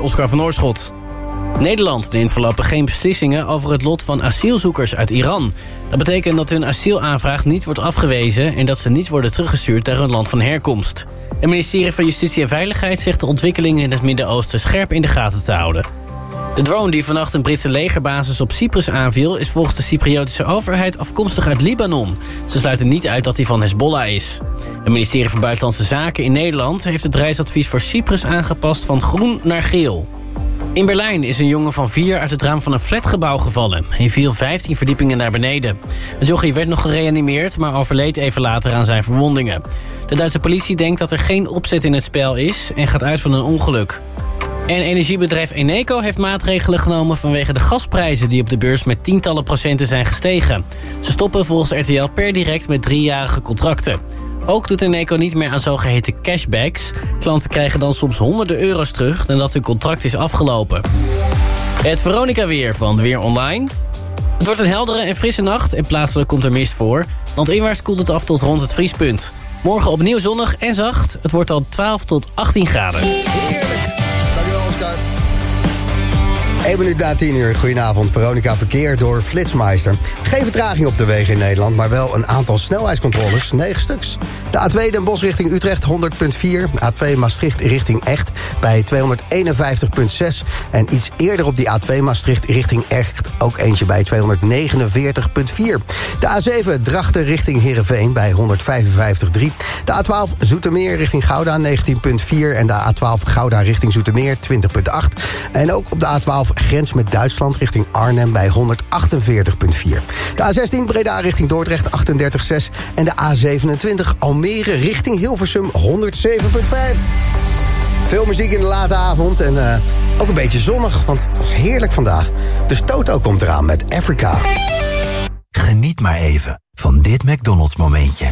Oscar van Oorschot. Nederland neemt voorlopig geen beslissingen over het lot van asielzoekers uit Iran. Dat betekent dat hun asielaanvraag niet wordt afgewezen... en dat ze niet worden teruggestuurd naar hun land van herkomst. Het ministerie van Justitie en Veiligheid zegt de ontwikkelingen in het Midden-Oosten scherp in de gaten te houden. De drone die vannacht een Britse legerbasis op Cyprus aanviel... is volgens de Cypriotische overheid afkomstig uit Libanon. Ze sluiten niet uit dat hij van Hezbollah is. Het ministerie van Buitenlandse Zaken in Nederland... heeft het reisadvies voor Cyprus aangepast van groen naar geel. In Berlijn is een jongen van vier uit het raam van een flatgebouw gevallen. Hij viel 15 verdiepingen naar beneden. Het jochie werd nog gereanimeerd, maar overleed even later aan zijn verwondingen. De Duitse politie denkt dat er geen opzet in het spel is... en gaat uit van een ongeluk. En energiebedrijf Eneco heeft maatregelen genomen vanwege de gasprijzen die op de beurs met tientallen procenten zijn gestegen. Ze stoppen volgens RTL per direct met driejarige contracten. Ook doet Eneco niet meer aan zogeheten cashbacks. Klanten krijgen dan soms honderden euro's terug nadat hun contract is afgelopen. Het Veronica weer van Weer Online. Het wordt een heldere en frisse nacht en plaatselijk komt er mist voor. Want inwaarts koelt het af tot rond het vriespunt. Morgen opnieuw zonnig en zacht. Het wordt dan 12 tot 18 graden. Dankjewel, Oscar. 1 minuut na 10 uur. Goedenavond. Veronica Verkeer door Flitsmeister. Geen vertraging op de wegen in Nederland, maar wel een aantal snelheidscontroles. 9 stuks. De A2 Den Bosch richting Utrecht 100.4. A2 Maastricht richting Echt bij 251.6. En iets eerder op die A2 Maastricht richting Echt ook eentje bij 249.4. De A7 Drachten richting Heerenveen bij 155.3. De A12 Zoetermeer richting Gouda 19.4. En de A12 Gouda richting Zoetermeer 20.8. En ook op de A12 grens met Duitsland richting Arnhem bij 148.4. De A16 Breda richting Dordrecht 38.6. En de A27 Almere richting Hilversum 107.5. Veel muziek in de late avond en eh, ook een beetje zonnig, want het was heerlijk vandaag. Dus Toto komt eraan met Africa. Geniet maar even van dit McDonald's momentje.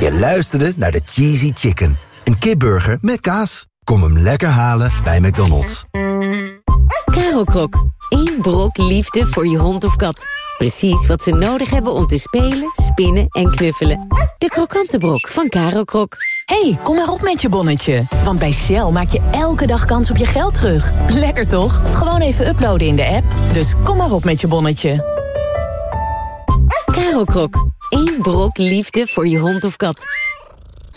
Je luisterde naar de Cheesy Chicken. Een kipburger met kaas. Kom hem lekker halen bij McDonald's. Caro Krok. Eén brok liefde voor je hond of kat. Precies wat ze nodig hebben om te spelen, spinnen en knuffelen. De krokante brok van Caro Krok. hey, kom maar op met je bonnetje. Want bij Shell maak je elke dag kans op je geld terug. Lekker toch? Gewoon even uploaden in de app. Dus kom maar op met je bonnetje. Caro Krok. Eén brok liefde voor je hond of kat.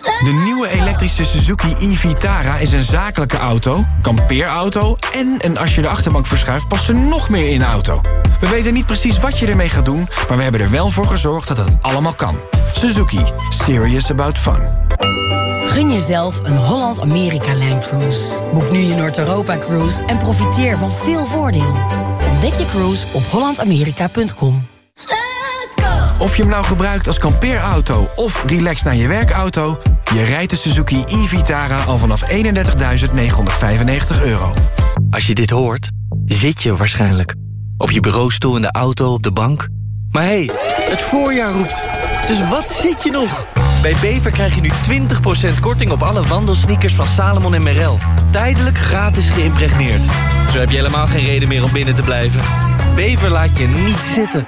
De nieuwe elektrische Suzuki e-Vitara is een zakelijke auto, kampeerauto... en een als je de achterbank verschuift past er nog meer in de auto. We weten niet precies wat je ermee gaat doen... maar we hebben er wel voor gezorgd dat het allemaal kan. Suzuki. Serious about fun. Gun jezelf een Holland-Amerika-lijncruise. Boek nu je Noord-Europa-cruise en profiteer van veel voordeel. Ontdek je cruise op hollandamerika.com. Of je hem nou gebruikt als kampeerauto of relax naar je werkauto... je rijdt de Suzuki e-Vitara al vanaf 31.995 euro. Als je dit hoort, zit je waarschijnlijk. Op je bureaustoel, in de auto, op de bank. Maar hé, hey, het voorjaar roept. Dus wat zit je nog? Bij Bever krijg je nu 20% korting op alle wandelsneakers van Salomon en Merrell. Tijdelijk gratis geïmpregneerd. Zo heb je helemaal geen reden meer om binnen te blijven. Bever laat je niet zitten.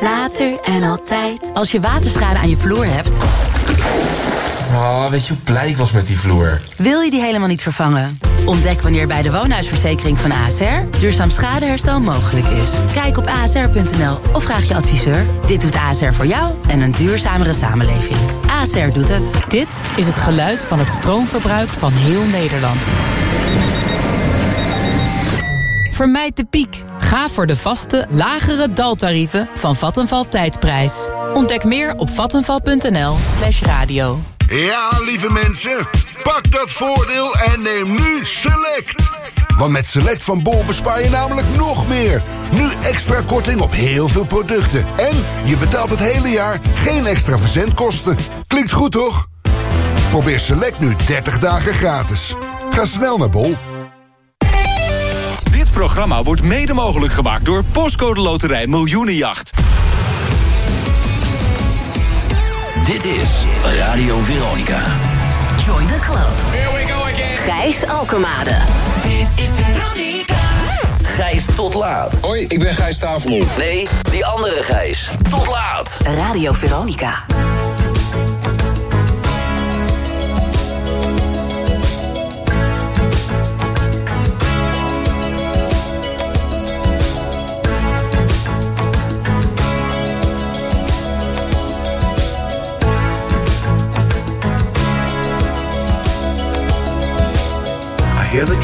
Later en altijd. Als je waterschade aan je vloer hebt... Oh, weet je hoe blij ik was met die vloer? Wil je die helemaal niet vervangen? Ontdek wanneer bij de woonhuisverzekering van ASR... duurzaam schadeherstel mogelijk is. Kijk op asr.nl of vraag je adviseur. Dit doet ASR voor jou en een duurzamere samenleving. ASR doet het. Dit is het geluid van het stroomverbruik van heel Nederland. Vermijd de piek. Ga voor de vaste, lagere daltarieven van Vattenval Tijdprijs. Ontdek meer op vattenval.nl slash radio. Ja, lieve mensen, pak dat voordeel en neem nu Select. Want met Select van Bol bespaar je namelijk nog meer. Nu extra korting op heel veel producten. En je betaalt het hele jaar geen extra verzendkosten. Klinkt goed, toch? Probeer Select nu 30 dagen gratis. Ga snel naar Bol. Programma wordt mede mogelijk gemaakt door Postcode Loterij Miljoenenjacht. Dit is Radio Veronica. Join the club. Here we go again. Gijs Alkemade. Dit is Veronica. Gijs tot laat. Hoi, ik ben Gijs Stavelmol. Nee, die andere Gijs. Tot laat. Radio Veronica.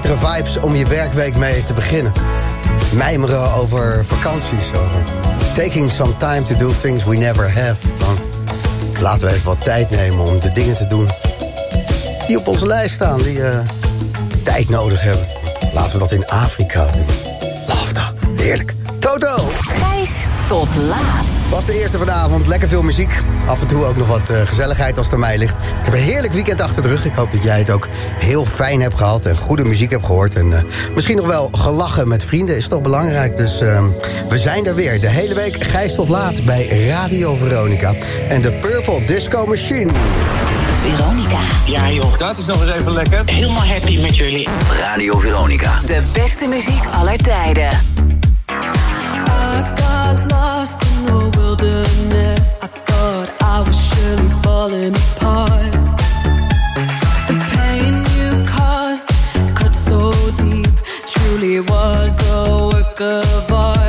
Betere vibes om je werkweek mee te beginnen. Mijmeren over vakanties, over taking some time to do things we never have. Dan laten we even wat tijd nemen om de dingen te doen die op onze lijst staan, die eh, tijd nodig hebben. Laten we dat in Afrika doen. Love dat. Heerlijk. Toto! Tot laat. Was de eerste vanavond. Lekker veel muziek. Af en toe ook nog wat eh, gezelligheid als het aan mij ligt. Ik heb een heerlijk weekend achter de rug. Ik hoop dat jij het ook heel fijn hebt gehad. En goede muziek hebt gehoord. En eh, misschien nog wel gelachen met vrienden. Is toch belangrijk. Dus eh, we zijn er weer. De hele week Gijs tot laat bij Radio Veronica. En de Purple Disco Machine. Veronica. Ja joh, dat is nog eens even lekker. Helemaal happy met jullie. Radio Veronica. De beste muziek aller tijden. Was a work of art.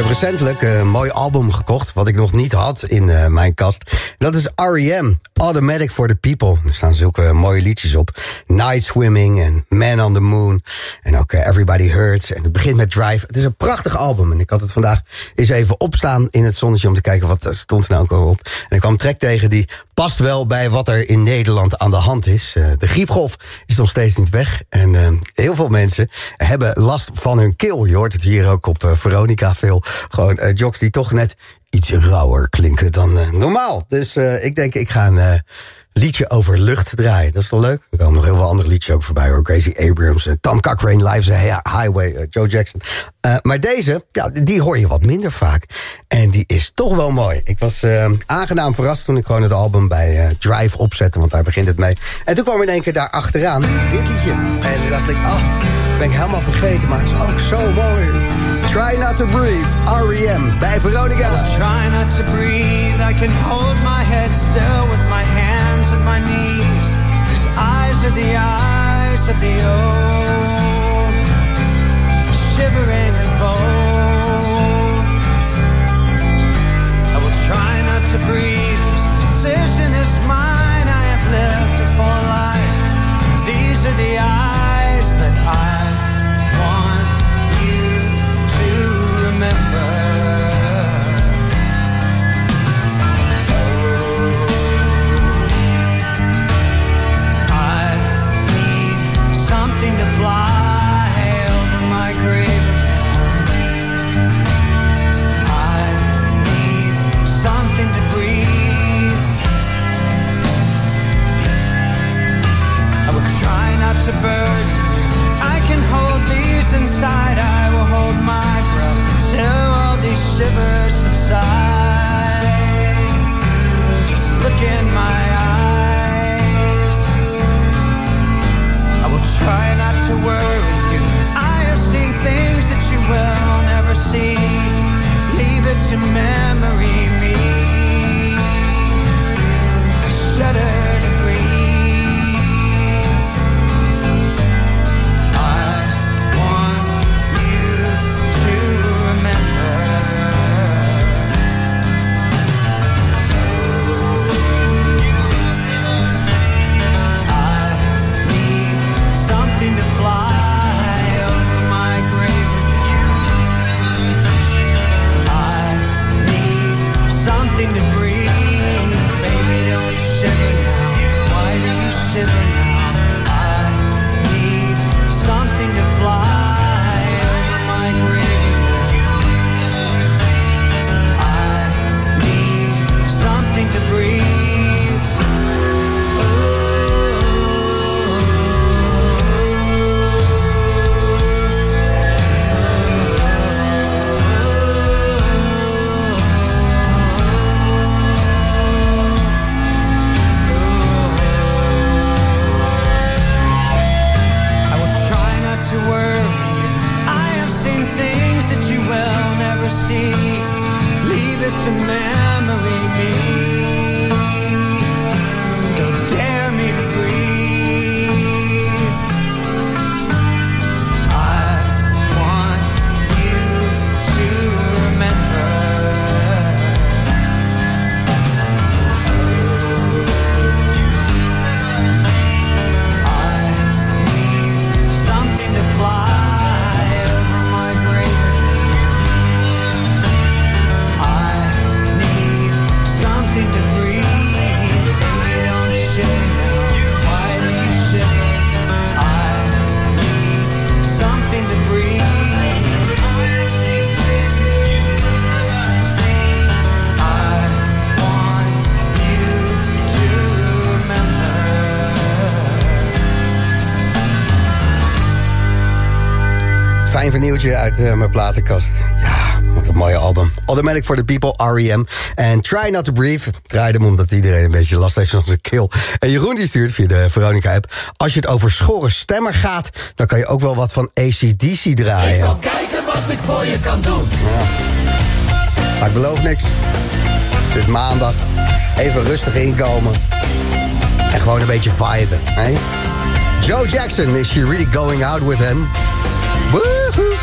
Heb recentelijk een mooi album gekocht, wat ik nog niet had in eh, mijn kast. Dat is R.E.M., Automatic for the People. Er staan zulke mooie liedjes op. Night Swimming en Man on the Moon. En ook eh, Everybody Hurts. En het begint met Drive. Het is een prachtig album. En ik had het vandaag eens even opstaan in het zonnetje... om te kijken wat er stond er nou ook op. En ik kwam track tegen die past wel bij wat er in Nederland aan de hand is. Eh, de griepgolf is nog steeds niet weg. En eh, heel veel mensen hebben last van hun keel. Je hoort het hier ook op eh, Veronica veel. Gewoon eh, jocks die toch net iets rauwer klinken dan eh, normaal. Dus eh, ik denk, ik ga een liedje over lucht draaien. Dat is toch leuk? Er komen nog heel veel andere liedjes ook voorbij hoor. Crazy Abrams, Tom Cochrane, Lives Highway, Joe Jackson. Maar deze, ja, die hoor je wat minder vaak. En die is toch wel mooi. Ik was aangenaam verrast toen ik gewoon het album bij Drive opzette. Want daar begint het mee. En toen kwam in één keer daar achteraan dit liedje. En toen dacht ik, oh, ben ik helemaal vergeten. Maar het is ook zo mooi. Try Not To Breathe, R.E.M. bij Veronica. Try not to breathe. I can hold my head still with my hands and my knees. His eyes are the eyes of the old, shivering and bold. I will try not to breathe. This decision is mine. I have lived a full life. These are the eyes Fijn vernieuwtje uit eh, mijn platenkast. Ja, wat een mooie album. Automatic for the People, R.E.M. En Try Not to Breathe. Draai hem omdat iedereen een beetje last heeft van zijn keel. En Jeroen die stuurt via de Veronica-app... als je het over schorre stemmer gaat... dan kan je ook wel wat van ACDC draaien. Ik zal kijken wat ik voor je kan doen. Maar ik beloof niks. Het is maandag. Even rustig inkomen. En gewoon een beetje viben. Hè? Joe Jackson, is she really going out with him? Woohoo!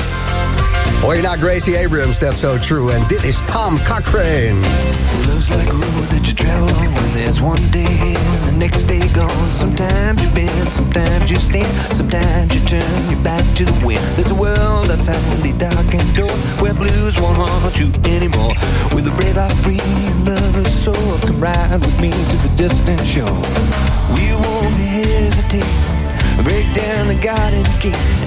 Hoor je naar Gracie Abrams, that's so true. En dit is Tom Cochrane. Love's like a road that you travel on when there's one day and the next day gone. Sometimes you bend, sometimes you stand, sometimes you turn your back to the wind. There's a world outside the darkened door where blues won't haunt you anymore. With a brave heart free and lover's soul, come ride with me to the distant shore. We won't hesitate, break down the garden gate.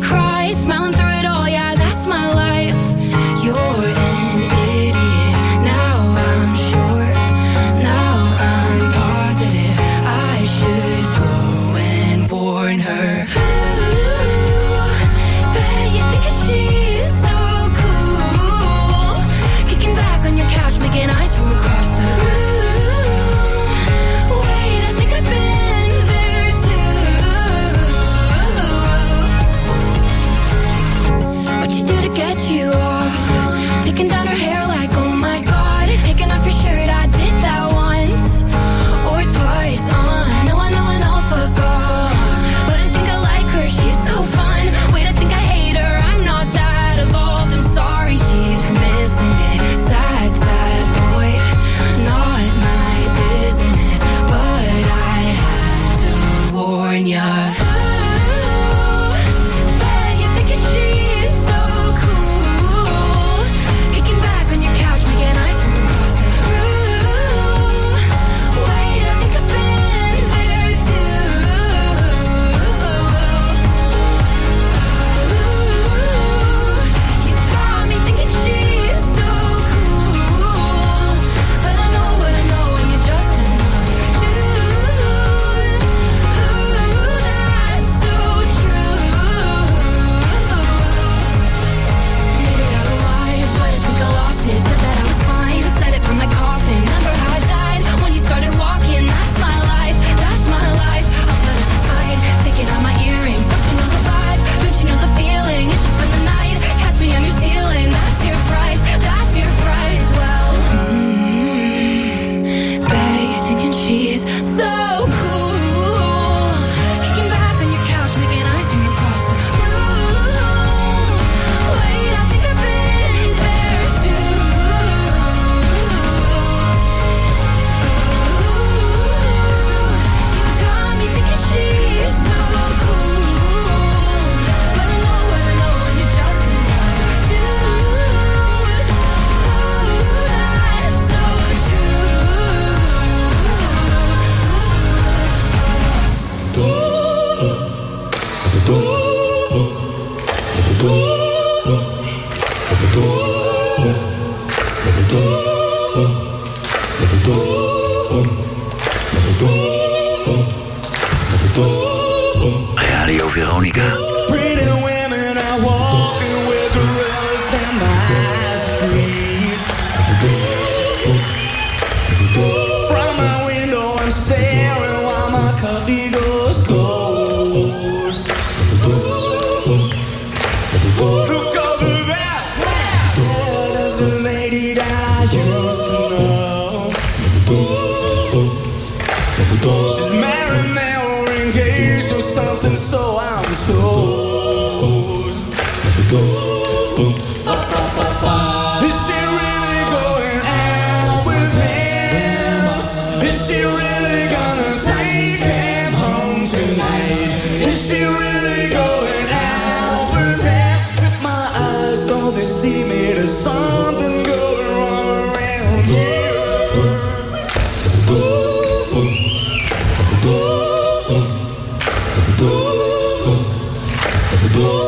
cry, smiling through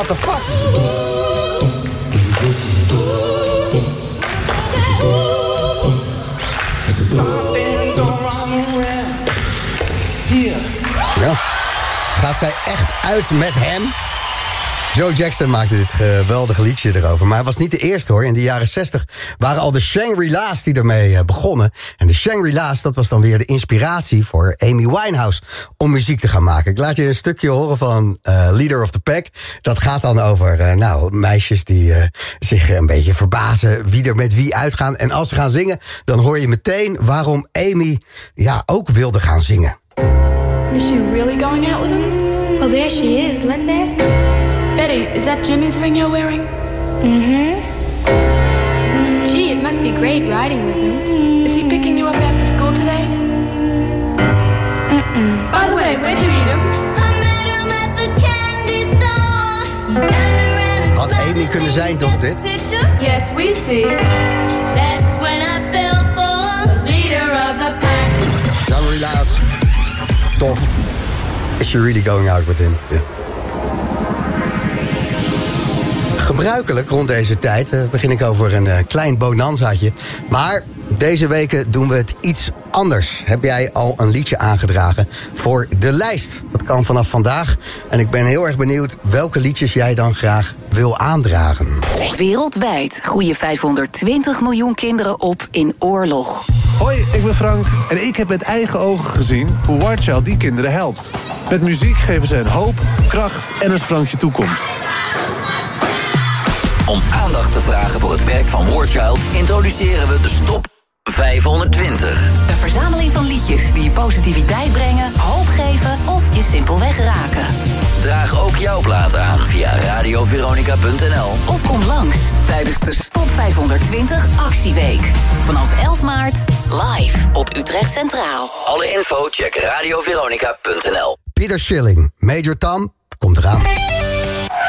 What the fuck? Ja. Gaat zij echt uit met hem? Joe Jackson maakte dit geweldige liedje erover. Maar hij was niet de eerste hoor. In de jaren 60 waren al de Shangri-La's die ermee eh, begonnen. Shangri-La's, dat was dan weer de inspiratie voor Amy Winehouse om muziek te gaan maken. Ik laat je een stukje horen van eh, Leader of the Pack. Dat gaat dan over eh, nou, meisjes die eh, zich een beetje verbazen wie er met wie uitgaan. En als ze gaan zingen, dan hoor je meteen waarom Amy ja, ook wilde gaan zingen. Is she really going out with him? Well, there she is. Let's ask her. Betty, is that Jimmy's ring you're wearing? Mm-hmm. Gee, it must be great riding with him. Had Amy kunnen zijn toch dit? Yes, we see. That's when I fell for leader of the pack. Shangri-La's. Tof. Is she really going out with him? Ja. Gebruikelijk rond deze tijd eh, begin ik over een eh, klein bonanzaatje. Maar deze weken doen we het iets anders. Heb jij al een liedje aangedragen voor de lijst? Dat kan vanaf vandaag. En ik ben heel erg benieuwd welke liedjes jij dan graag wil aandragen. Wereldwijd groeien 520 miljoen kinderen op in oorlog. Hoi, ik ben Frank en ik heb met eigen ogen gezien hoe War Child die kinderen helpt. Met muziek geven ze hen hoop, kracht en een sprankje toekomst. Om aandacht te vragen voor het werk van Warchild introduceren we de Stop 520. Een verzameling van liedjes die je positiviteit brengen, hoop geven of je simpelweg raken. Draag ook jouw plaat aan via radioveronica.nl. Of kom langs tijdens de Stop 520 Actieweek. Vanaf 11 maart live op Utrecht Centraal. Alle info check radioveronica.nl. Pieter Schilling, Major Tom, komt eraan.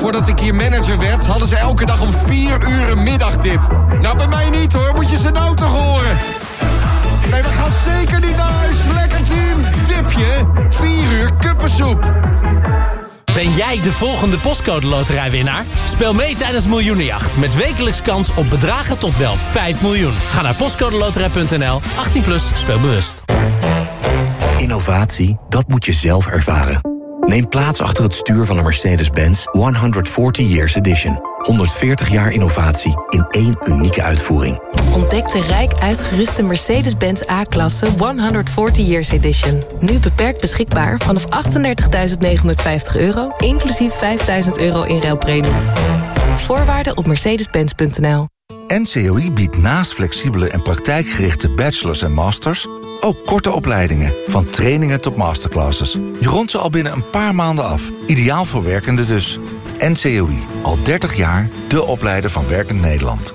voordat ik hier manager werd, hadden ze elke dag om 4 uur een middagdip. Nou, bij mij niet hoor, moet je ze nou toch horen? Nee, we gaan zeker niet naar huis. Lekker team. Dipje, 4 uur kuppensoep. Ben jij de volgende postcode loterijwinnaar? Speel mee tijdens Miljoenenjacht met wekelijks kans op bedragen tot wel 5 miljoen. Ga naar postcodeloterij.nl, 18 plus, speel bewust. Innovatie, dat moet je zelf ervaren. Neem plaats achter het stuur van een Mercedes-Benz 140 Years Edition. 140 jaar innovatie in één unieke uitvoering. Ontdek de rijk uitgeruste Mercedes-Benz A-klasse 140 Years Edition. Nu beperkt beschikbaar vanaf 38.950 euro, inclusief 5.000 euro in ruilpremie. Voorwaarden op mercedes-benz.nl. NCOI biedt naast flexibele en praktijkgerichte bachelors en masters... ook korte opleidingen, van trainingen tot masterclasses. Je rondt ze al binnen een paar maanden af. Ideaal voor werkenden dus. NCOI, al 30 jaar de opleider van Werkend Nederland.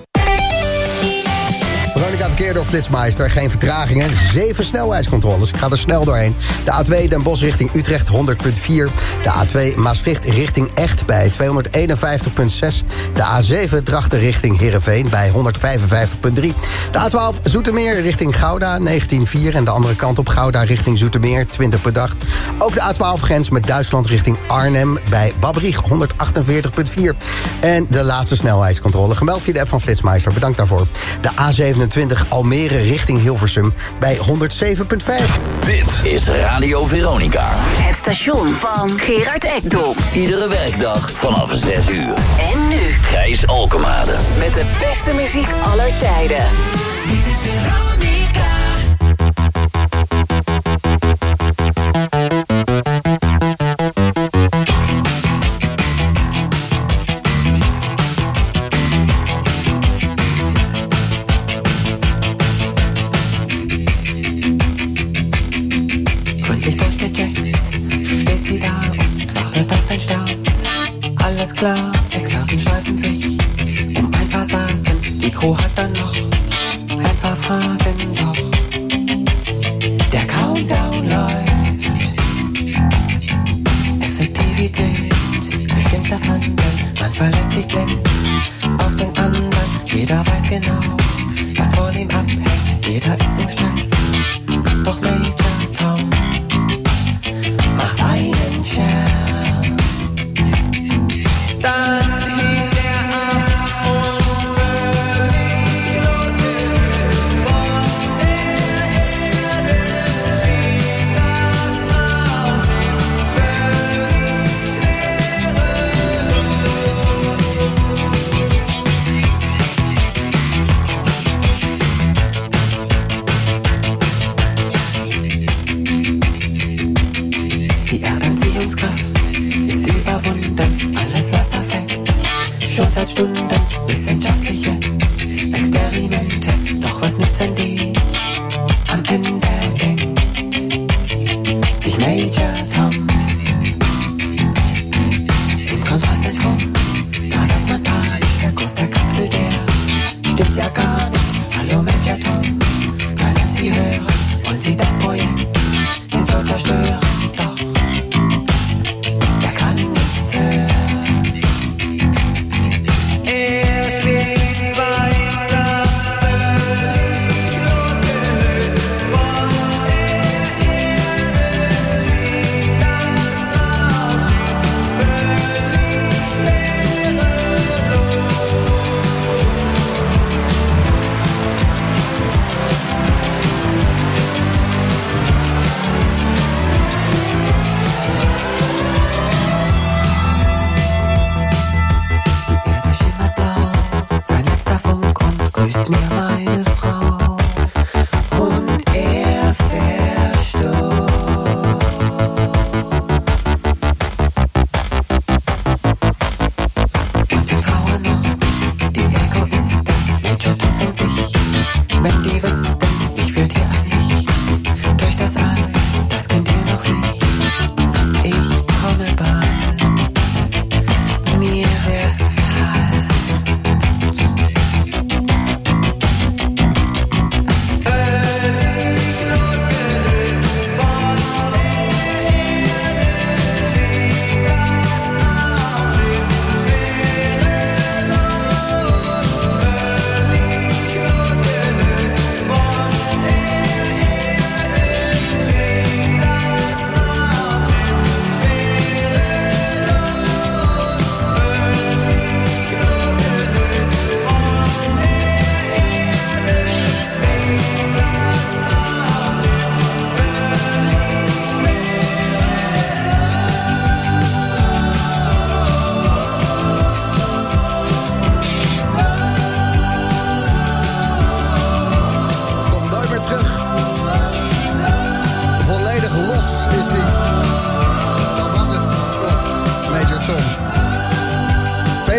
Verkeer door Flitsmeister. Geen vertragingen. Zeven snelheidscontroles. Ik ga er snel doorheen. De A2 Den Bosch richting Utrecht 100.4. De A2 Maastricht richting Echt bij 251.6. De A7 Drachten richting Heerenveen bij 155.3. De A12 Zoetermeer richting Gouda 19.4. En de andere kant op Gouda richting Zoetermeer 20.8. Ook de A12 grens met Duitsland richting Arnhem bij Babberich 148.4. En de laatste snelheidscontrole gemeld via de app van Flitsmeister. Bedankt daarvoor. De A27 Almere richting Hilversum bij 107.5. Dit is Radio Veronica. Het station van Gerard Ekdom. Iedere werkdag vanaf 6 uur. En nu Gijs Alkemade. met de beste muziek aller tijden. Dit is Veronica. slow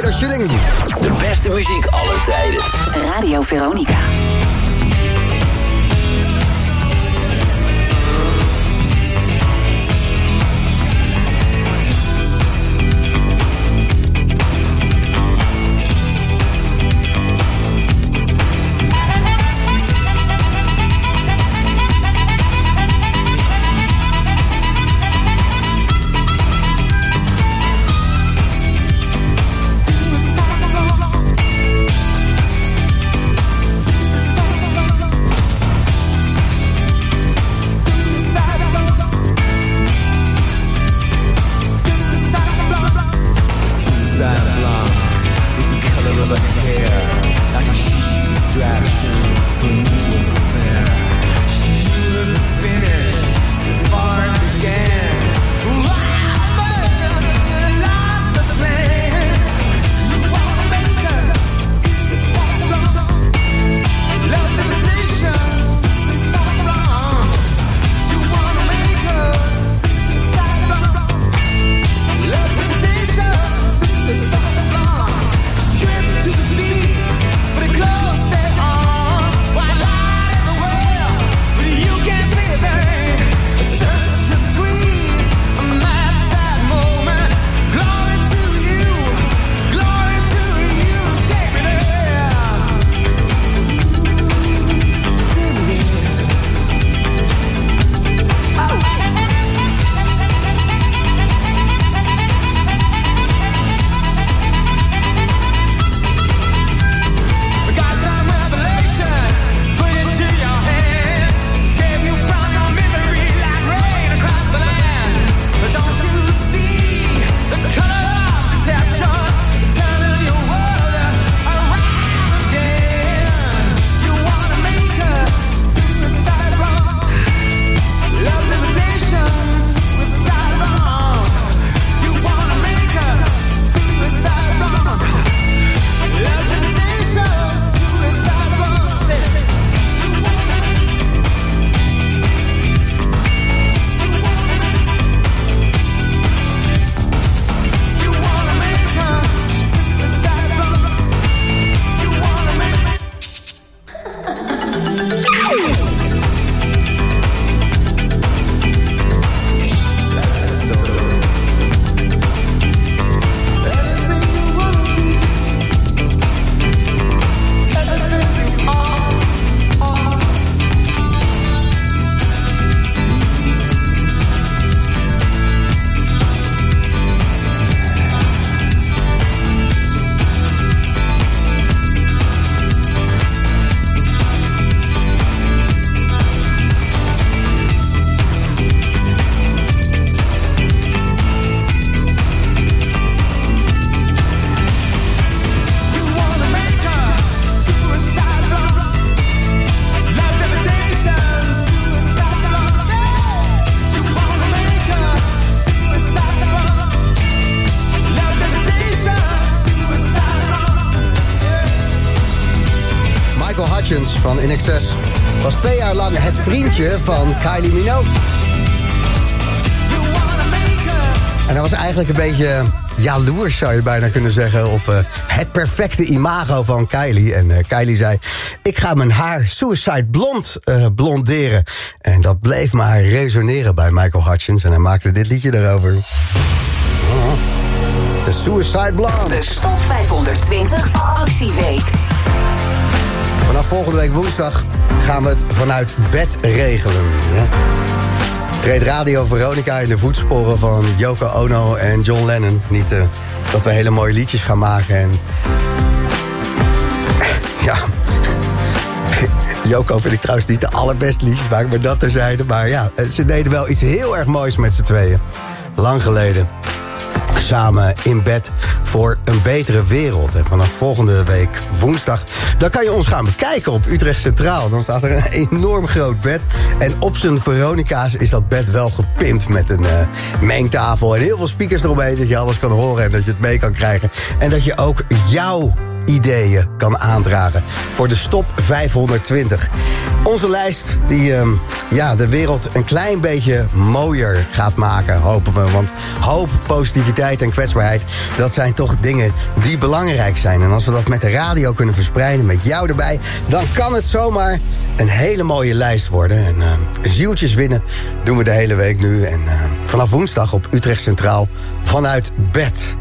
De beste muziek aller tijden. Radio Veronica. In Excess. Was twee jaar lang het vriendje van Kylie Minogue. En hij was eigenlijk een beetje jaloers, zou je bijna kunnen zeggen... op eh, het perfecte imago van Kylie. En eh, Kylie zei, ik ga mijn haar suicide blond eh, blonderen. En dat bleef maar resoneren bij Michael Hutchins. En hij maakte dit liedje daarover. Oh, De Suicide Blonde. De Top 520 Actieweek. Vanaf volgende week woensdag gaan we het vanuit bed regelen. Ja? Treedt Radio Veronica in de voetsporen van Yoko Ono en John Lennon. Niet eh, dat we hele mooie liedjes gaan maken en... Ja... Joko vind ik trouwens niet de allerbeste liedjes maken, maar dat terzijde. Maar ja, ze deden wel iets heel erg moois met z'n tweeën. Lang geleden samen in bed voor een betere wereld. En vanaf volgende week woensdag, dan kan je ons gaan bekijken op Utrecht Centraal. Dan staat er een enorm groot bed. En op zijn Veronica's is dat bed wel gepimpt met een eh, mengtafel... en heel veel speakers eromheen, dat je alles kan horen en dat je het mee kan krijgen. En dat je ook jouw ideeën kan aandragen voor de Stop 520. Onze lijst die ehm, ja, de wereld een klein beetje mooier gaat maken, hopen we. Want hoop, positiviteit en kwetsbaarheid, dat zijn toch dingen die belangrijk zijn. En als we dat met de radio kunnen verspreiden, met jou erbij... dan kan het zomaar een hele mooie lijst worden. En ehm, zieltjes winnen doen we de hele week nu. En ehm, vanaf woensdag op Utrecht Centraal vanuit bed.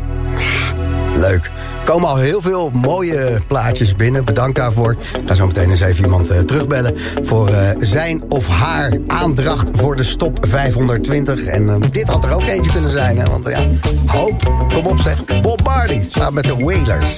Leuk. Komen al heel veel mooie plaatjes binnen. Bedankt daarvoor. Ik ga zo meteen eens even iemand eh, terugbellen... voor eh, zijn of haar aandracht voor de stop 520. En eh, dit had er ook eentje kunnen zijn, hè? Want ja, hoop, kom op zeg. Bob Marley, samen met de Wailers.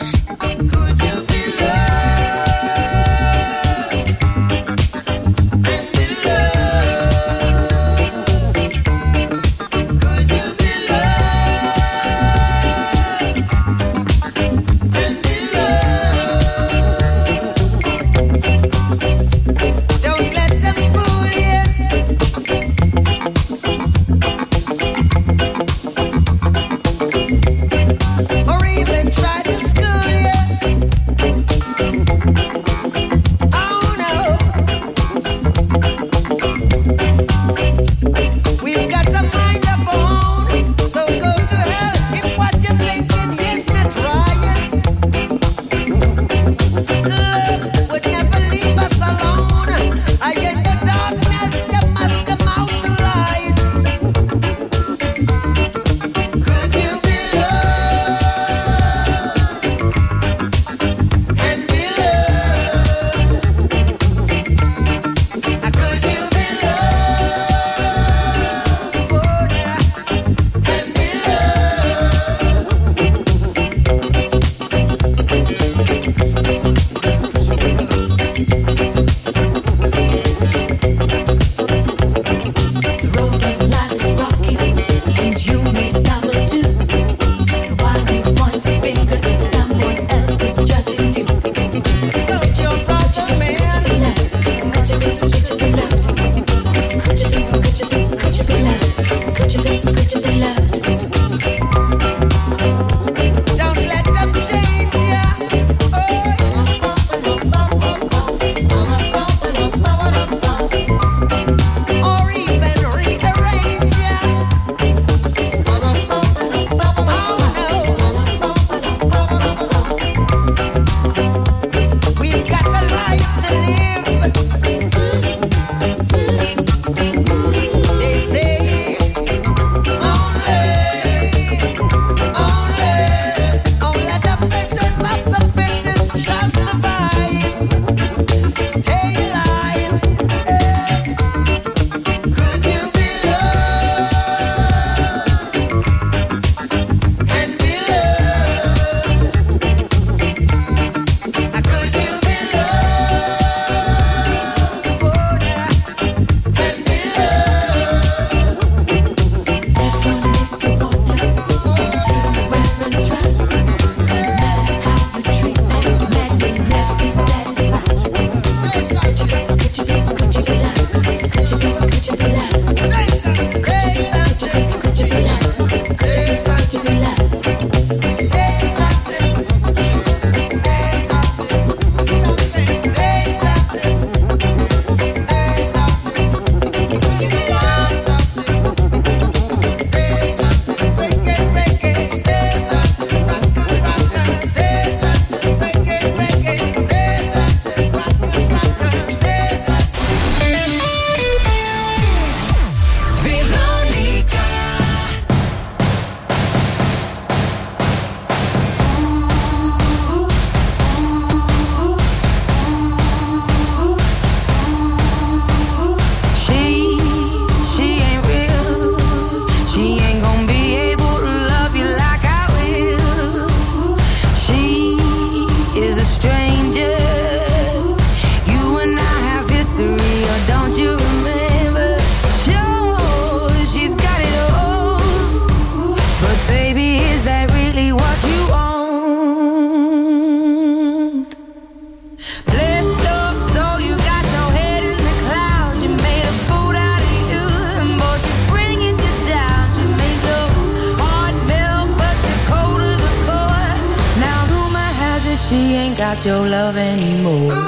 Your love anymore.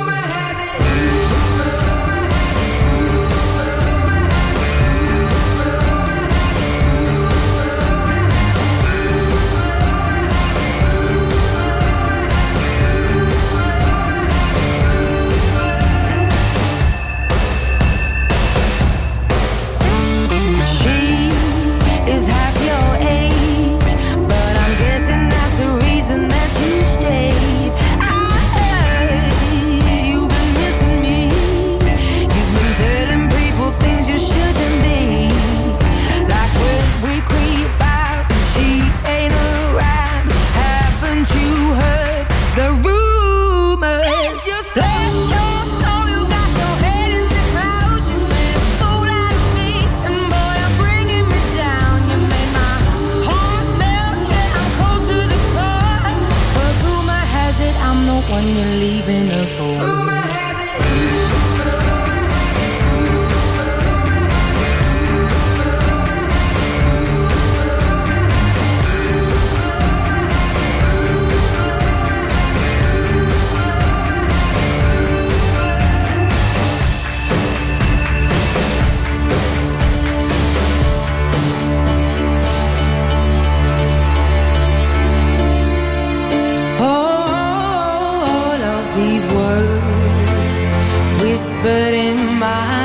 Whispered in my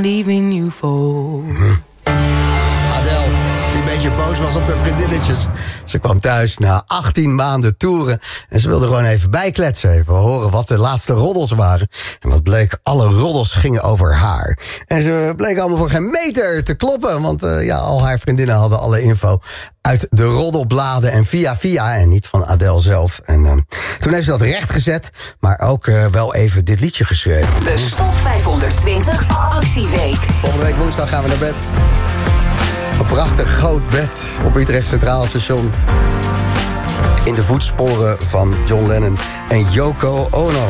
I'm leaving you for. Ze kwam thuis na 18 maanden toeren. En ze wilde gewoon even bijkletsen. Even horen wat de laatste roddels waren. En wat bleek, alle roddels gingen over haar. En ze bleek allemaal voor geen meter te kloppen. Want eh, ja, al haar vriendinnen hadden alle info uit de roddelbladen en via via. En niet van Adele zelf. En eh, toen heeft ze dat rechtgezet. Maar ook eh, wel even dit liedje geschreven. De Top 520 Actieweek. Volgende week woensdag gaan we naar bed. Een prachtig groot bed op Utrecht Centraal Station. In de voetsporen van John Lennon en Yoko Ono.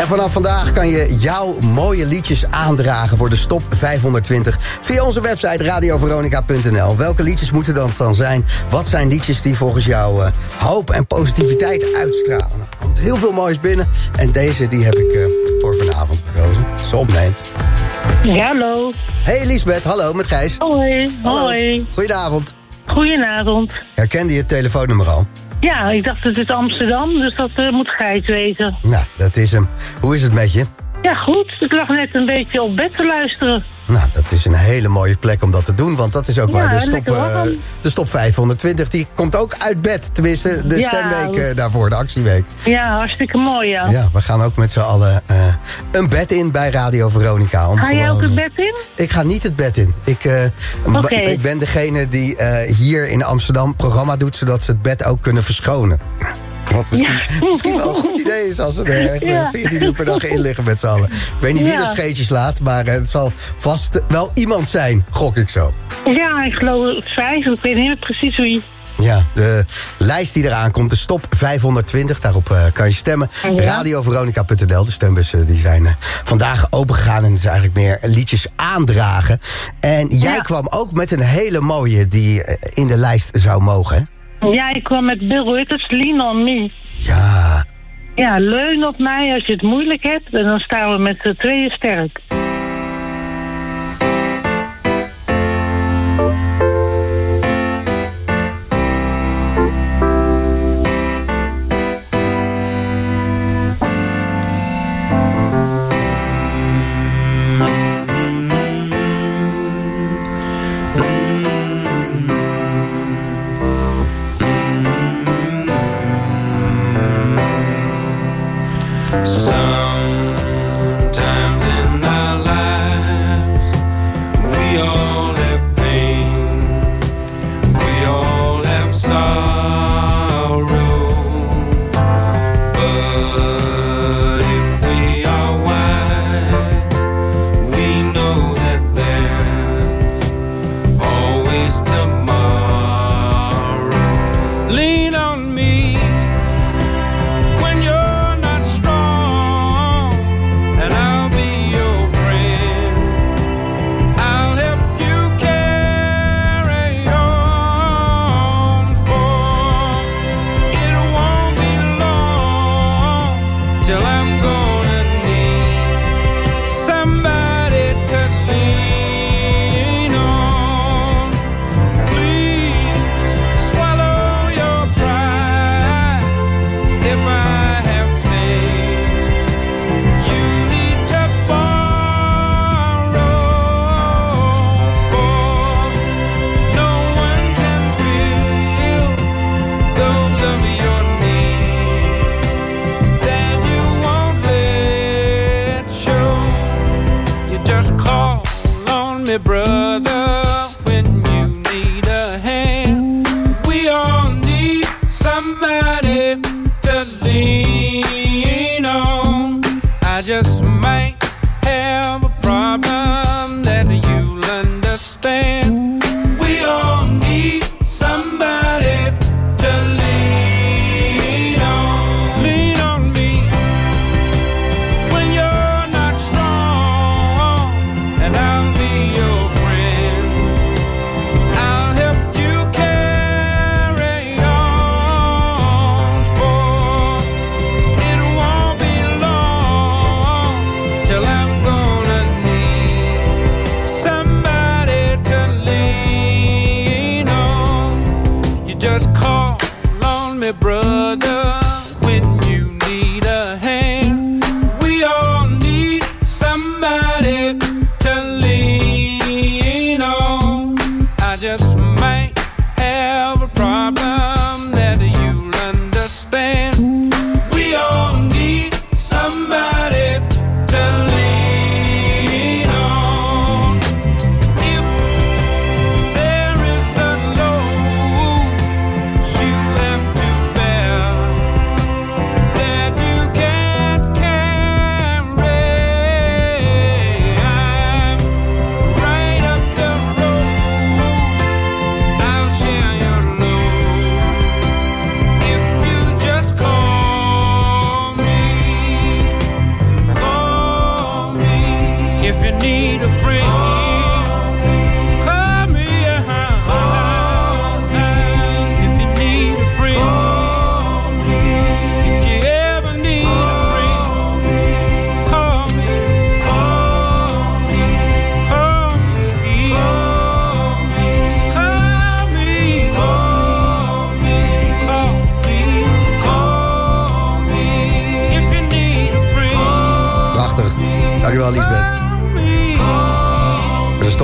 En vanaf vandaag kan je jouw mooie liedjes aandragen voor de Stop 520 via onze website radioveronica.nl. Welke liedjes moeten dat dan zijn? Wat zijn liedjes die volgens jou eh, hoop en positiviteit uitstralen? Er komt heel veel moois binnen en deze die heb ik eh, voor vanavond gekozen. Ze opneemt. Hallo. Hey Lisbeth, hallo met Gijs. Hoi, hoi. Goedenavond. Goedenavond. Herkende je het telefoonnummer al? Ja, ik dacht het is Amsterdam, dus dat eh, moet Gijs wezen. Nou, dat is hem. Hoe is het met je? Ja, goed. Ik lag net een beetje op bed te luisteren. Nou, dat is een hele mooie plek om dat te doen. Want dat is ook Ja, waar de stop, eh, de stop 520... die komt ook uit bed. Tenminste, de Ja. stemweek eh, daarvoor, de actieweek. Ja, hartstikke mooi, ja. Ja, we gaan ook met z'n allen eh, een bed in bij Radio Veronica. om Ga jij ook het bed in? Ik ga niet het bed in. Ik, ik ben degene die hier in Amsterdam programma doet... zodat ze het bed ook kunnen verschonen. Wat misschien, misschien wel een goed idee is als ze er Ja. 14 uur per dag in liggen met z'n allen. Ik weet niet wie er scheetjes laat, maar eh, het zal vast wel iemand zijn, gok ik zo. Ja, ik geloof het vijf. Ik weet niet precies wie. Ja, de lijst die eraan komt, de stop 520. Daarop eh, kan je stemmen. Ja. Radioveronica.nl, de stembussen die zijn eh, vandaag opengegaan. En het is eigenlijk meer liedjes aandragen. En jij Ja. kwam ook met een hele mooie die eh, in de lijst zou mogen. Ja, ik kwam met Bill Withers, Lean on Me. Ja, Ja, leun op mij als je het moeilijk hebt. En dan staan we met z'n tweeën sterk.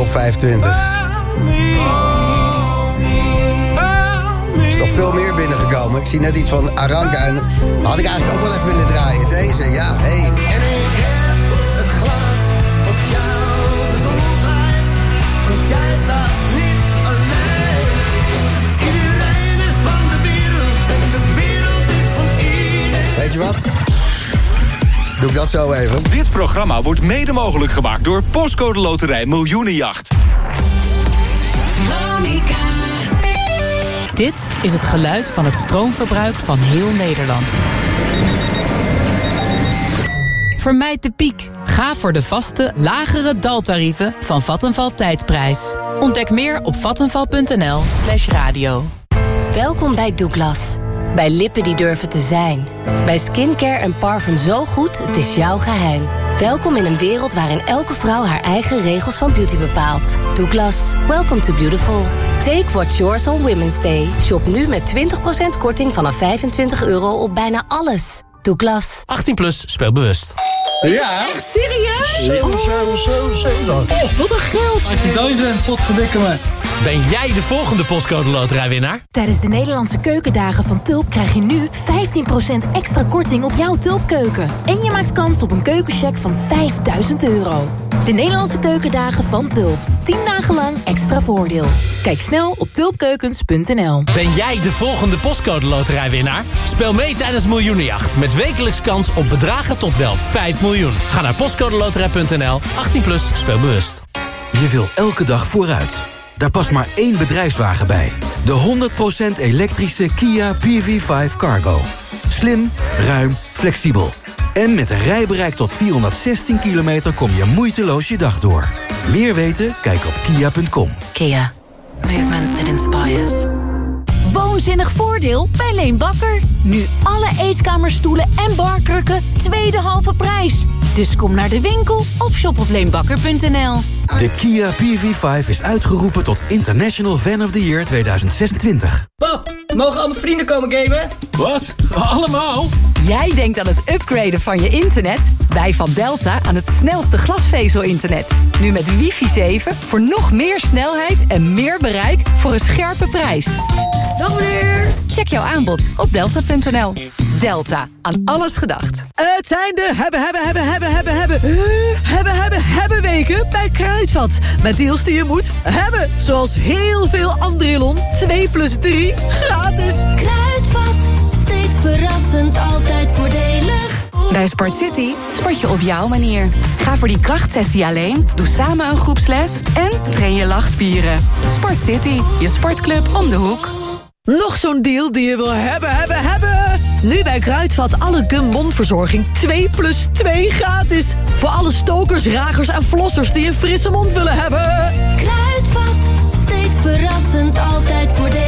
Top 25. Er is nog veel meer binnengekomen. Ik zie net iets van Aranka en had ik eigenlijk ook wel even willen draaien. Deze, ja, hey. En ik heb is van dat zo even. Dit programma wordt mede mogelijk gemaakt door Postcode Loterij Miljoenenjacht. Veronica. Dit is het geluid van het stroomverbruik van heel Nederland. Vermijd de piek. Ga voor de vaste, lagere daltarieven van Vattenval Tijdprijs. Ontdek meer op vattenval.nl slash radio. Welkom bij Douglas. Bij lippen die durven te zijn. Bij skincare en parfum zo goed, het is jouw geheim. Welkom in een wereld waarin elke vrouw haar eigen regels van beauty bepaalt. Douglas, welcome to beautiful. Take what's yours on Women's Day. Shop nu met 20% korting vanaf 25 euro op bijna alles. Douglas. 18 plus, speel bewust. Ja. Echt serieus? Zo, zo, zo, zo. Oh, wat een geld. 18.000, wat verdikken me. Ben jij de volgende postcode loterijwinnaar? Tijdens de Nederlandse keukendagen van Tulp krijg je nu 15% extra korting op jouw Tulpkeuken. En je maakt kans op een keukencheck van 5000 euro. De Nederlandse keukendagen van Tulp. 10 dagen lang extra voordeel. Kijk snel op tulpkeukens.nl. Ben jij de volgende postcode loterijwinnaar? Speel mee tijdens Miljoenenjacht met wekelijks kans op bedragen tot wel 5 miljoen. Ga naar postcodeloterij.nl, 18 plus, speel bewust. Je wil elke dag vooruit. Daar past maar één bedrijfswagen bij. De 100% elektrische Kia PV5 Cargo. Slim, ruim, flexibel. En met een rijbereik tot 416 kilometer kom je moeiteloos je dag door. Meer weten? Kijk op kia.com. Kia. Movement that inspires. Woonzinnig voordeel bij Leen Bakker. Nu alle eetkamerstoelen en barkrukken tweede halve prijs. Dus kom naar de winkel of shop op leenbakker.nl. De Kia PV5 is uitgeroepen tot International Fan of the Year 2026. Pap, mogen al mijn vrienden komen gamen? Wat? Allemaal? Jij denkt aan het upgraden van je internet? Wij van Delta aan het snelste glasvezel-internet. Nu met wifi 7 voor nog meer snelheid en meer bereik voor een scherpe prijs. Dag meneer! Check jouw aanbod op delta.nl. Delta, aan alles gedacht. Het zijn de hebben, hebben, hebben, hebben, hebben, hebben, hebben, hebben, hebben weken bij Kruidvat. Met deals die je moet hebben. Zoals heel veel Andrilon, 2 plus 3, gratis. Kruidvat, verrassend, altijd voordelig. Bij Sport City sport je op jouw manier. Ga voor die krachtsessie alleen, doe samen een groepsles en train je lachspieren. Sport City, je sportclub om de hoek. Nog zo'n deal die je wil hebben, hebben, hebben. Nu bij Kruidvat alle gummondverzorging 2 plus 2 gratis. Voor alle stokers, ragers en flossers die een frisse mond willen hebben. Kruidvat, steeds verrassend, altijd voordelig.